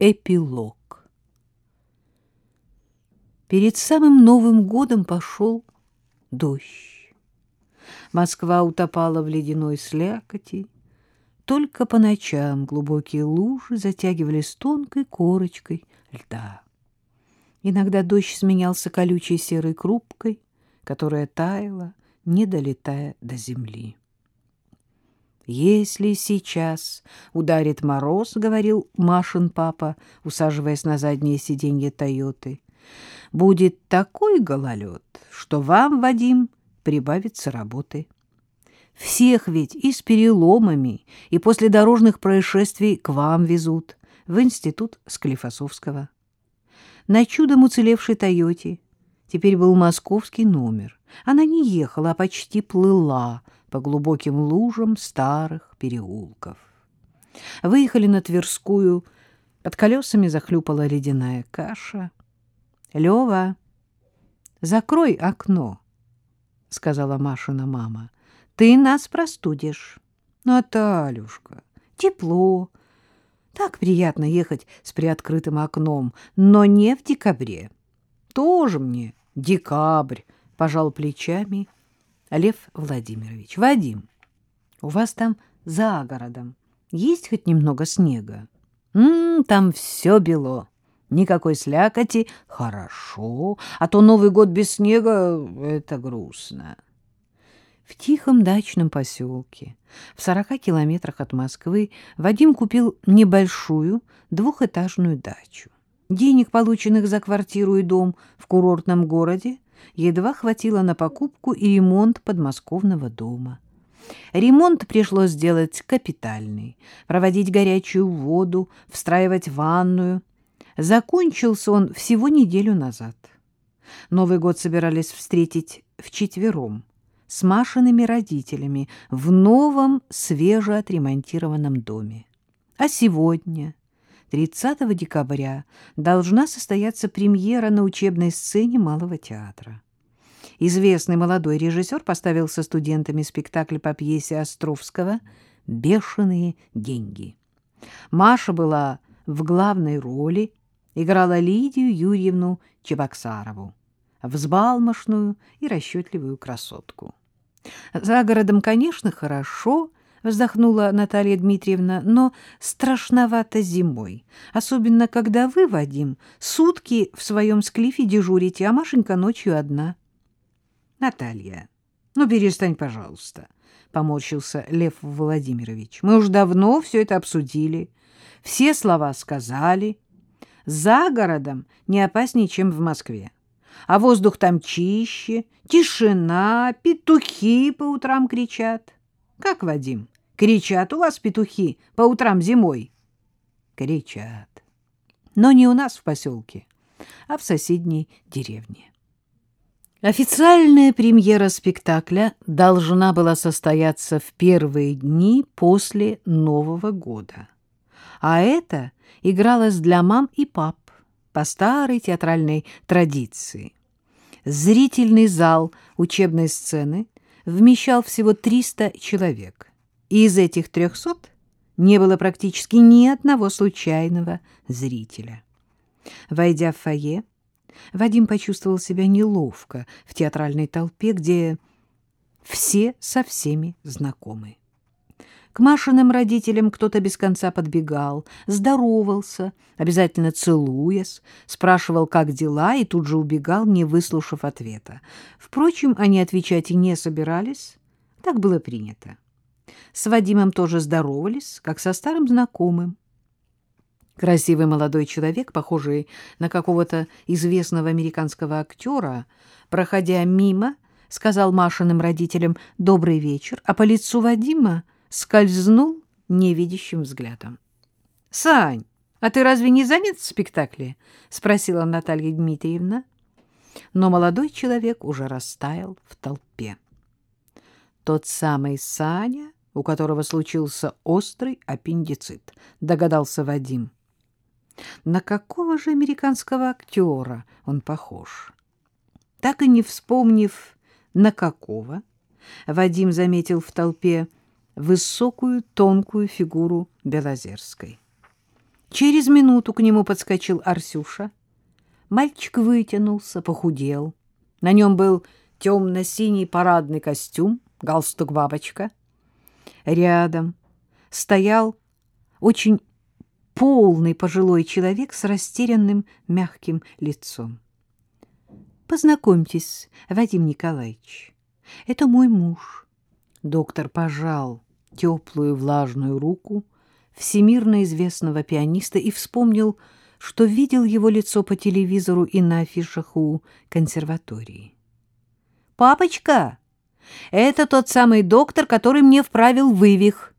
Эпилог Перед самым Новым годом пошел дождь. Москва утопала в ледяной слякоти. Только по ночам глубокие лужи затягивались тонкой корочкой льда. Иногда дождь сменялся колючей серой крупкой, которая таяла, не долетая до земли. «Если сейчас ударит мороз, — говорил Машин папа, усаживаясь на заднее сиденье Тойоты, — будет такой гололед, что вам, Вадим, прибавится работы. Всех ведь и с переломами, и после дорожных происшествий к вам везут, в институт Склифосовского. На чудом уцелевшей Тойоте теперь был московский номер. Она не ехала, а почти плыла — по глубоким лужам старых переулков. Выехали на Тверскую, под колесами захлюпала ледяная каша. — Лева, закрой окно, — сказала Машина мама. — Ты нас простудишь. — Наталюшка, тепло. Так приятно ехать с приоткрытым окном, но не в декабре. Тоже мне декабрь, — пожал плечами Лев Владимирович, Вадим, у вас там за городом есть хоть немного снега? М там все бело. Никакой слякоти. Хорошо. А то Новый год без снега — это грустно. В тихом дачном поселке, в сорока километрах от Москвы, Вадим купил небольшую двухэтажную дачу. Денег, полученных за квартиру и дом в курортном городе, едва хватило на покупку и ремонт подмосковного дома. Ремонт пришлось сделать капитальный, проводить горячую воду, встраивать ванную. Закончился он всего неделю назад. Новый год собирались встретить вчетвером с Машиными родителями в новом свежеотремонтированном доме. А сегодня 30 декабря должна состояться премьера на учебной сцене Малого театра. Известный молодой режиссер поставил со студентами спектакль по пьесе Островского «Бешеные деньги». Маша была в главной роли, играла Лидию Юрьевну Чебоксарову, взбалмошную и расчетливую красотку. За городом, конечно, хорошо, — вздохнула Наталья Дмитриевна, — но страшновато зимой, особенно когда вы, Вадим, сутки в своем склифе дежурите, а Машенька ночью одна. — Наталья, ну перестань, пожалуйста, — поморщился Лев Владимирович. — Мы уж давно все это обсудили, все слова сказали. За городом не опаснее, чем в Москве. А воздух там чище, тишина, петухи по утрам кричат. — как, Вадим, кричат у вас петухи по утрам зимой? Кричат. Но не у нас в поселке, а в соседней деревне. Официальная премьера спектакля должна была состояться в первые дни после Нового года. А это игралось для мам и пап по старой театральной традиции. Зрительный зал учебной сцены вмещал всего 300 человек, из этих 300 не было практически ни одного случайного зрителя. Войдя в фойе, Вадим почувствовал себя неловко в театральной толпе, где все со всеми знакомы. К Машиным родителям кто-то без конца подбегал, здоровался, обязательно целуясь, спрашивал, как дела, и тут же убегал, не выслушав ответа. Впрочем, они отвечать и не собирались, так было принято. С Вадимом тоже здоровались, как со старым знакомым. Красивый молодой человек, похожий на какого-то известного американского актера, проходя мимо, сказал Машиным родителям «добрый вечер», а по лицу Вадима скользнул невидящим взглядом. — Сань, а ты разве не занят в спектакле? — спросила Наталья Дмитриевна. Но молодой человек уже растаял в толпе. Тот самый Саня, у которого случился острый аппендицит, догадался Вадим. На какого же американского актера он похож? Так и не вспомнив, на какого, Вадим заметил в толпе высокую тонкую фигуру Белозерской. Через минуту к нему подскочил Арсюша. Мальчик вытянулся, похудел. На нем был темно-синий парадный костюм, галстук-бабочка. Рядом стоял очень полный пожилой человек с растерянным мягким лицом. Познакомьтесь, Вадим Николаевич, это мой муж. Доктор пожал теплую влажную руку всемирно известного пианиста и вспомнил, что видел его лицо по телевизору и на афишах у консерватории. «Папочка, это тот самый доктор, который мне вправил вывих».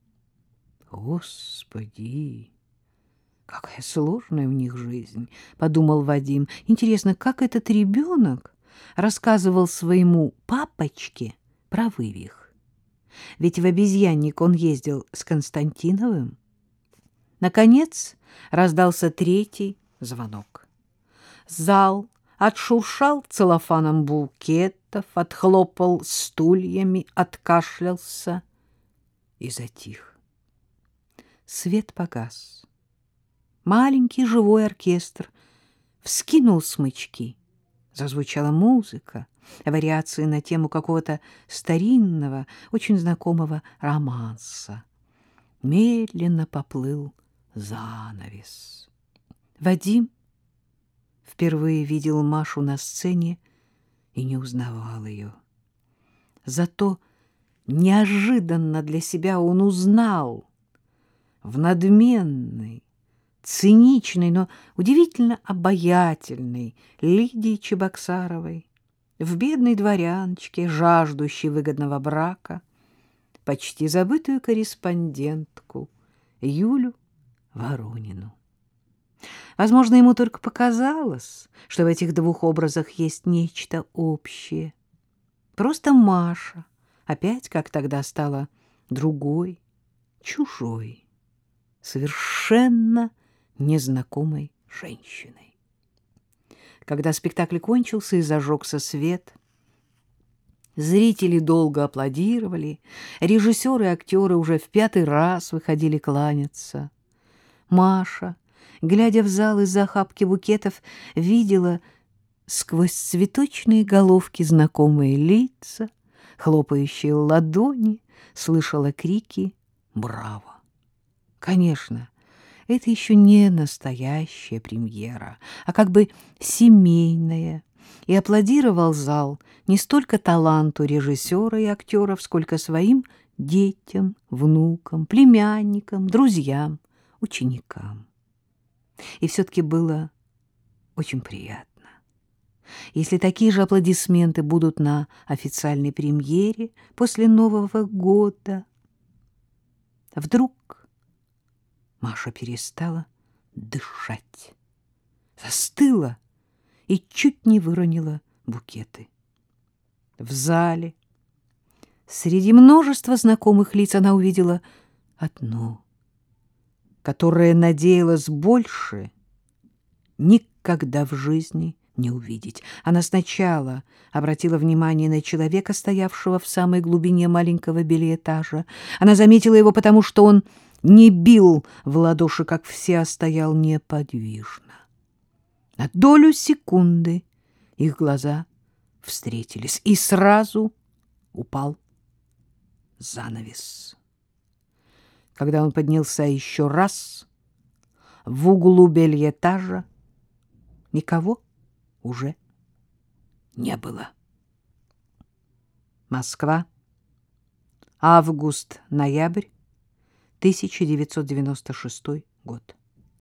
«Господи!» Какая сложная у них жизнь, — подумал Вадим. Интересно, как этот ребенок рассказывал своему папочке про вывих? Ведь в обезьянник он ездил с Константиновым. Наконец раздался третий звонок. Зал отшуршал целлофаном букетов, отхлопал стульями, откашлялся и затих. Свет погас. Маленький живой оркестр вскинул смычки. Зазвучала музыка, вариации на тему какого-то старинного, очень знакомого романса. Медленно поплыл занавес. Вадим впервые видел Машу на сцене и не узнавал ее. Зато неожиданно для себя он узнал в надменной, циничной, но удивительно обаятельной Лидии Чебоксаровой, в бедной дворяночке, жаждущей выгодного брака, почти забытую корреспондентку Юлю Воронину. Возможно, ему только показалось, что в этих двух образах есть нечто общее. Просто Маша опять, как тогда, стала другой, чужой, совершенно незнакомой женщиной. Когда спектакль кончился и зажегся свет, зрители долго аплодировали, режиссеры и актеры уже в пятый раз выходили кланяться. Маша, глядя в зал из-за охапки букетов, видела сквозь цветочные головки знакомые лица, хлопающие ладони, слышала крики «Браво!». Конечно, это еще не настоящая премьера, а как бы семейная, и аплодировал зал не столько таланту режиссера и актеров, сколько своим детям, внукам, племянникам, друзьям, ученикам. И все-таки было очень приятно. Если такие же аплодисменты будут на официальной премьере после Нового года. Вдруг Маша перестала дышать, застыла и чуть не выронила букеты. В зале среди множества знакомых лиц она увидела одно, которое надеялась больше никогда в жизни не увидеть. Она сначала обратила внимание на человека, стоявшего в самой глубине маленького билетажа. Она заметила его потому, что он не бил в ладоши, как все, а стоял неподвижно. На долю секунды их глаза встретились, и сразу упал занавес. Когда он поднялся еще раз, в углу бельетажа никого уже не было. Москва. Август-ноябрь 1996 год.